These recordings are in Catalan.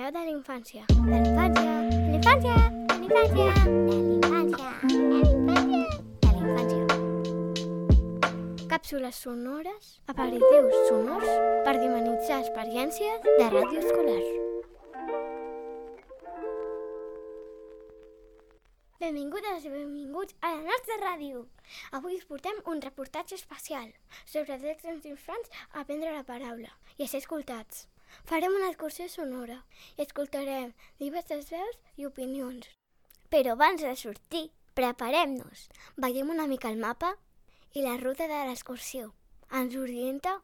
veu de la infància. De la infància, de la infància, de la infància, de la infància, de la infància, de la infància. Càpsules sonores, aperitius sonors per dimanitzar experiències de ràdio escolar. Benvingudes i benvinguts a la nostra ràdio. Avui us portem un reportatge especial sobre drets dels infants a aprendre la paraula i a ser escoltats. Farem una excursió sonora i escoltarem diverses veus i opinions. Però abans de sortir, preparem-nos. Veiem una mica el mapa i la ruta de l'excursió. Ens orienta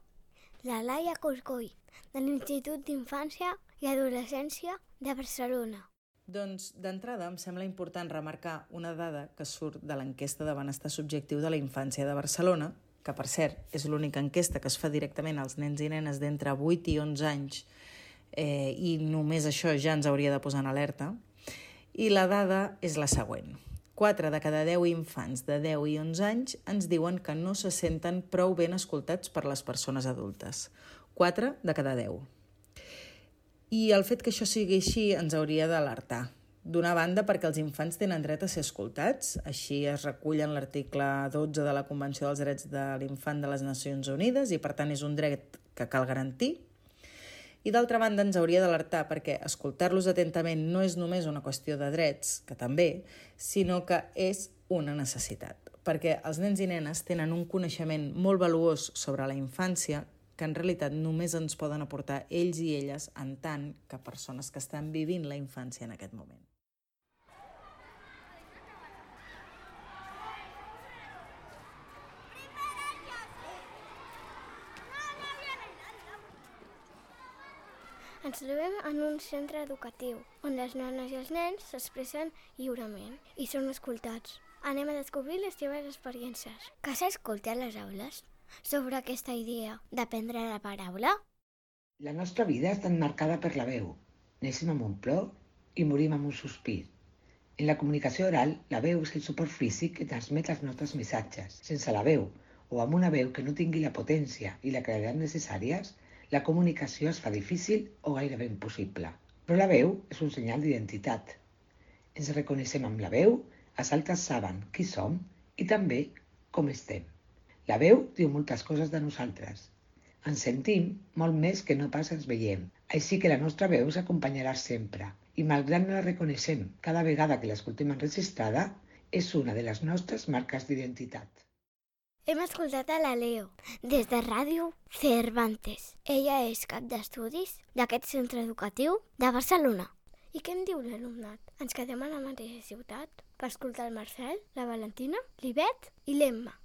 la Laia Corcoll, de l'Institut d'Infància i Adolescència de Barcelona. Doncs, d'entrada, em sembla important remarcar una dada que surt de l'enquesta de benestar subjectiu de la infància de Barcelona, que, per cert, és l'única enquesta que es fa directament als nens i nenes d'entre 8 i 11 anys, eh, i només això ja ens hauria de posar en alerta. I la dada és la següent. 4 de cada 10 infants de 10 i 11 anys ens diuen que no se senten prou ben escoltats per les persones adultes. 4 de cada 10. I el fet que això sigui així ens hauria d'alertar. D'una banda, perquè els infants tenen dret a ser escoltats, així es recull en l'article 12 de la Convenció dels Drets de l'Infant de les Nacions Unides i, per tant, és un dret que cal garantir. I d'altra banda ens hauria d'alertar perquè escoltar-los atentament no és només una qüestió de drets, que també, sinó que és una necessitat, perquè els nens i nenes tenen un coneixement molt valuós sobre la infància que en realitat només ens poden aportar ells i elles en tant que persones que estan vivint la infància en aquest moment. Ens trobem en un centre educatiu, on les nenes i els nens s'expressen lliurement i són escoltats. Anem a descobrir les teves experiències. Que s'ha escoltat a les aules sobre aquesta idea d'aprendre la paraula? La nostra vida està marcada per la veu. Neixem amb un plor i morim amb un sospir. En la comunicació oral, la veu és el suport físic que transmet els nostres missatges. Sense la veu, o amb una veu que no tingui la potència i la claredat necessàries, la comunicació es fa difícil o gairebé impossible. Però la veu és un senyal d'identitat. Ens reconeixem amb la veu, els altres saben qui som i també com estem. La veu diu moltes coses de nosaltres. Ens sentim molt més que no pas ens veiem, així que la nostra veu s'acompanyarà sempre i malgrat no la reconeixem cada vegada que l'escoltem enregistrada, és una de les nostres marques d'identitat. Hem escoltat a la Leo, des de Ràdio Cervantes. Ella és cap d'estudis d'aquest centre educatiu de Barcelona. I què en diu l'alumnat? Ens quedem a la mateixa ciutat per escoltar el Marcel, la Valentina, l'Ivet i l'Emma,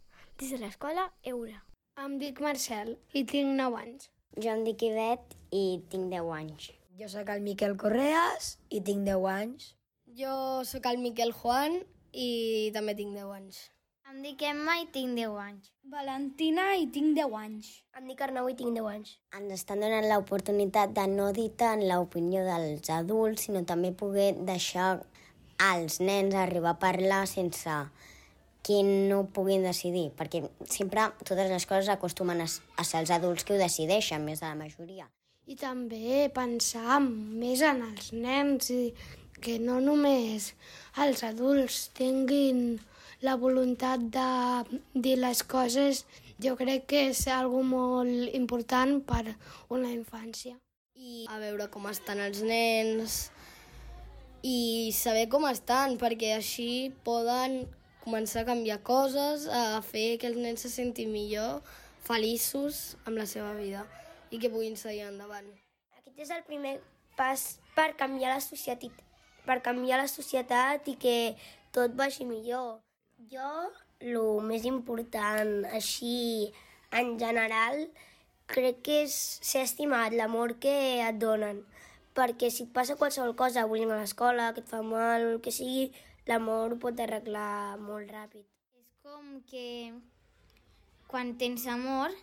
des de l'escola Eura. Em dic Marcel i tinc 9 anys. Jo em dic Ivet i tinc 10 anys. Jo sóc el Miquel Correas i tinc 10 anys. Jo sóc el Miquel Juan i també tinc 10 anys. Em dic Emma i tinc 10 anys. Valentina i tinc 10 anys. Em dic Arnau i tinc 10 anys. Ens estan donant l'oportunitat de no dir tant l'opinió dels adults, sinó també poder deixar als nens arribar a parlar sense que no puguin decidir, perquè sempre totes les coses acostumen a, a ser els adults que ho decideixen, més de la majoria. I també pensar més en els nens i que no només els adults tinguin la voluntat de dir les coses, jo crec que és algo molt important per una infància. I a veure com estan els nens i saber com estan, perquè així poden començar a canviar coses, a fer que els nens se sentin millor, feliços amb la seva vida i que puguin seguir endavant. Aquest és el primer pas per canviar la societat, per canviar la societat i que tot vagi millor. Jo, el més important, així, en general, crec que és ser estimat, l'amor que et donen. Perquè si et passa qualsevol cosa, bullying a l'escola, que et fa mal, el que sigui, l'amor ho pot arreglar molt ràpid. És com que quan tens amor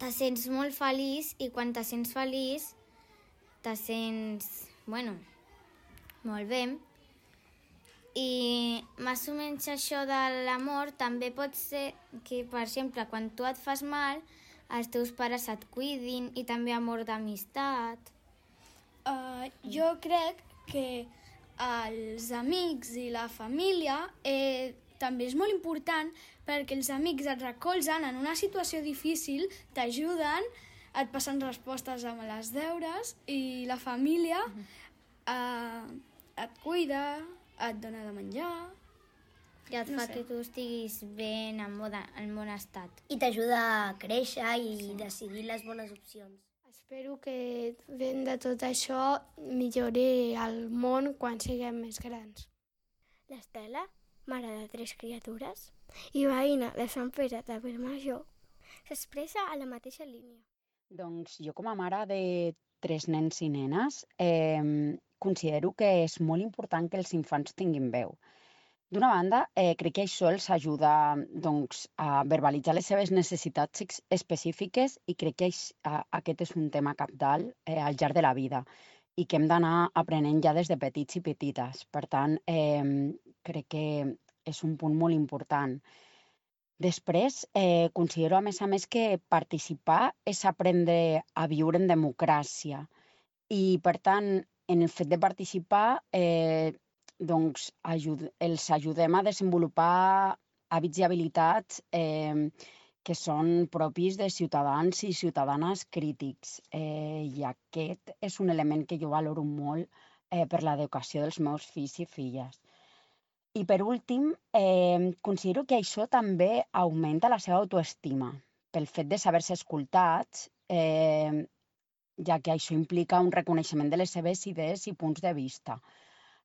te sents molt feliç i quan te sents feliç te sents, bueno, molt bé. I més o menys això de l'amor també pot ser que, per exemple, quan tu et fas mal, els teus pares et cuidin i també amor d'amistat. Uh, jo crec que els amics i la família eh, també és molt important perquè els amics et recolzen en una situació difícil, t'ajuden, et passen respostes amb les deures i la família eh, et cuida, et dona de menjar... I et No fa sé. que tu estiguis ben en bon, en bon estat. I t'ajuda a créixer i decidir les bones opcions. Espero que fent de tot això millori el món quan siguem més grans. L'Estela, mare de tres criatures, i veïna de Sant Pere de Vermajor, s'expressa a la mateixa línia. Doncs jo com a mare de tres nens i nenes eh, considero que és molt important que els infants tinguin veu. D'una banda, eh, crec que això els ajuda doncs, a verbalitzar les seves necessitats específiques i crec que aquest és un tema capdalt eh, al llarg de la vida i que hem d'anar aprenent ja des de petits i petites. Per tant, eh, crec que és un punt molt important. Després, eh, considero, a més a més, que participar és aprendre a viure en democràcia. I, per tant, en el fet de participar, eh, doncs, ajud els ajudem a desenvolupar hàbits i habilitats eh, que són propis de ciutadans i ciutadanes crítics. Eh, I aquest és un element que jo valoro molt eh, per l'educació dels meus fills i filles. I per últim, eh, considero que això també augmenta la seva autoestima pel fet de saber-se escoltats, eh, ja que això implica un reconeixement de les seves idees i punts de vista.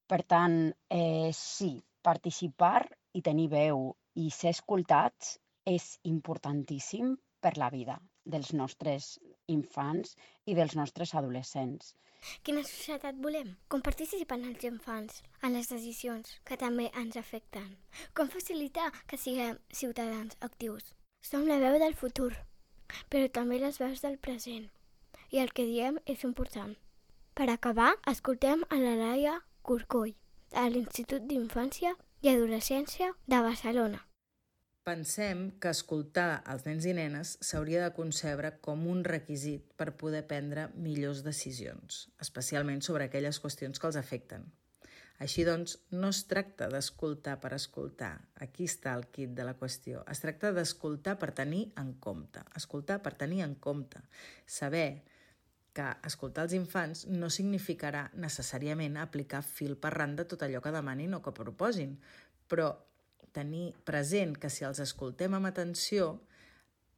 Per tant, eh, sí, participar i tenir veu i ser escoltats és importantíssim per la vida dels nostres infants i dels nostres adolescents. Quina societat volem? Com participen els infants en les decisions que també ens afecten? Com facilitar que siguem ciutadans actius? Som la veu del futur, però també les veus del present. I el que diem és important. Per acabar, escoltem a la Laia Corcoll, de l'Institut d'Infància i Adolescència de Barcelona. Pensem que escoltar els nens i nenes s'hauria de concebre com un requisit per poder prendre millors decisions, especialment sobre aquelles qüestions que els afecten. Així doncs, no es tracta d'escoltar per escoltar. Aquí està el kit de la qüestió. Es tracta d'escoltar per tenir en compte. Escoltar per tenir en compte. Saber que escoltar els infants no significarà necessàriament aplicar fil per randa tot allò que demanin o que proposin, però tenir present que si els escoltem amb atenció,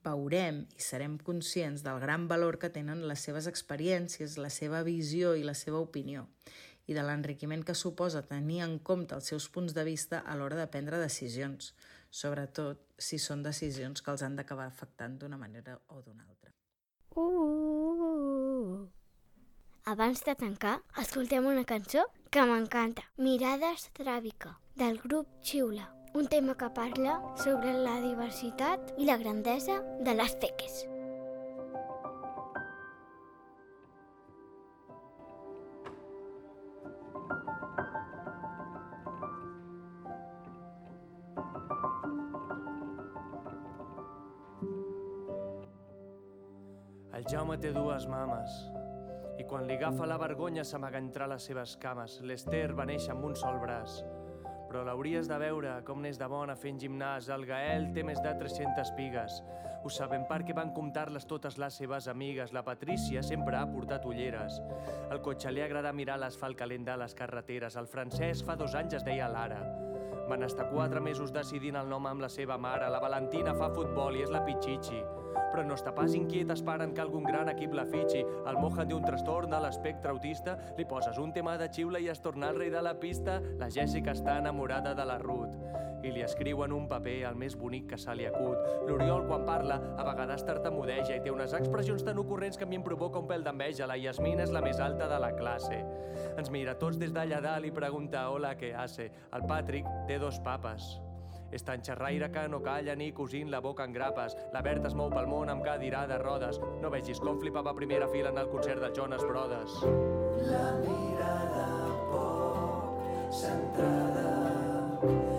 veurem i serem conscients del gran valor que tenen les seves experiències, la seva visió i la seva opinió, i de l'enriquiment que suposa tenir en compte els seus punts de vista a l'hora de prendre decisions, sobretot si són decisions que els han d'acabar afectant d'una manera o d'una altra. Uh! Abans de tancar, escoltem una cançó que m'encanta. Mirada estràbica, del grup Xiula. Un tema que parla sobre la diversitat i la grandesa de les teques. Té dues mames i quan li agafa la vergonya s'amaga entre les seves cames. L'Ester va néixer amb un sol braç. Però l'hauries de veure com n'és de bona fent gimnàs. El Gael té més de 300 pigues. Ho sabem perquè van comptar-les totes les seves amigues. La Patrícia sempre ha portat ulleres. Al cotxe li agrada mirar l'asfalt calent de les carreteres. El francès fa dos anys es deia Lara. Van estar quatre mesos decidint el nom amb la seva mare. La Valentina fa futbol i és la Pichichi. Però no està pas inquiet esperant que algun gran equip la fitxi. El Mohan té un trastorn de l'espectre autista. Li poses un tema de xiula i es torna el rei de la pista. La Jessica està enamorada de la Ruth. I li escriuen un paper el més bonic que se li acut. L'Oriol, quan parla, a vegades tartamudeja i té unes expressions tan ocorrents que a mi em provoca un pèl d'enveja. La Yasmina és la més alta de la classe. Ens mira tots des d'allà dalt i pregunta hola, què hace? El Patrick té dos papes. És tan xerraire que no calla ni cosint la boca en grapes. La Berta es mou pel món amb cadira de rodes. No vegis com flipava a primera fila en el concert dels Jonas Brothers. La mirada poc centrada,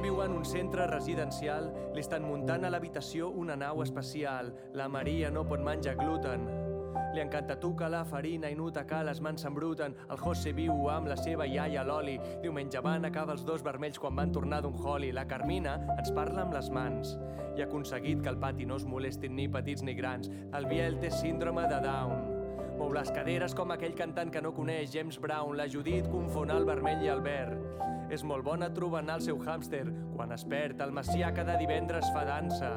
Viu en un centre residencial, li estan muntant a l'habitació una nau especial. La Maria no pot menjar gluten. Li encanta tuca la farina i nuta que les mans s'embruten. El José viu amb la seva iaia l'oli. Diumenge van acaba els dos vermells quan van tornar d'un holi. La Carmina ens parla amb les mans i ha aconseguit que al pati no es molestin ni petits ni grans. El Biel té síndrome de Down. Mou les caderes com aquell cantant que no coneix, James Brown. La Judit confon el vermell i el verd. És molt bona trobant el seu hàmster. Quan es perd, el Macià cada divendres fa dansa.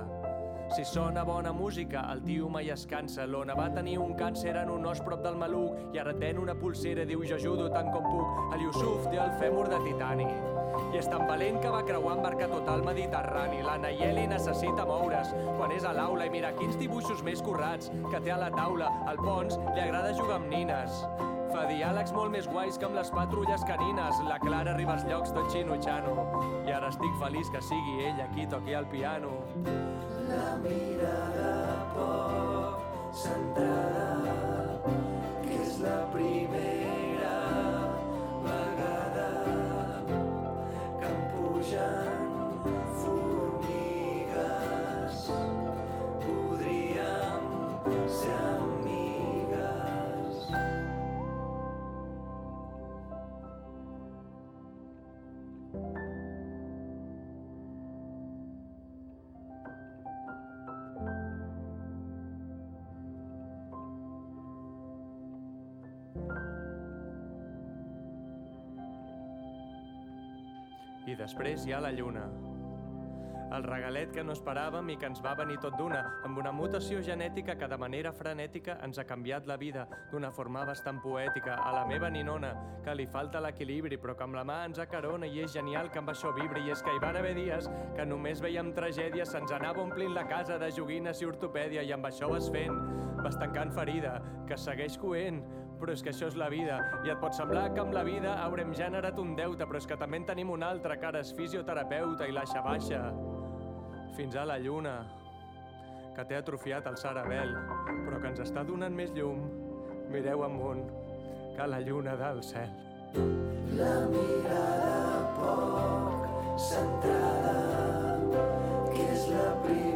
Si sona bona música, el tio mai es cansa. L'Ona va tenir un càncer en un os prop del maluc i ara ten una pulsera, diu jo ajudo tant com puc. El Yusuf té el fèmur de titani i és tan valent que va creuar en barca tot el Mediterrani. La Nayeli necessita moure's quan és a l'aula i mira quins dibuixos més currats que té a la taula. Al Pons li agrada jugar amb nines. Fa diàlegs molt més guais que amb les patrulles canines. La Clara arriba als llocs tot xino-xano. I ara estic feliç que sigui ella qui toqui el piano. La mirada poc centrada, que és la primera I després hi ha la lluna. El regalet que no esperàvem i que ens va venir tot d'una, amb una mutació genètica que de manera frenètica ens ha canviat la vida d'una forma bastant poètica. A la meva ninona, que li falta l'equilibri, però que amb la mà ens acarona i és genial que amb això vibri. I és que hi van haver dies que només veiem tragèdies, se'ns anava omplint la casa de joguines i ortopèdia i amb això vas fent, vas tancant ferida, que segueix coent, però és que això és la vida. I et pot semblar que amb la vida haurem generat un deute, però és que també en tenim un altre, que ara és fisioterapeuta i l'aixa baixa. Fins a la lluna, que té atrofiat el cerebel, però que ens està donant més llum. Mireu amunt, que la lluna del cel. La mirada poc centrada, que és la primera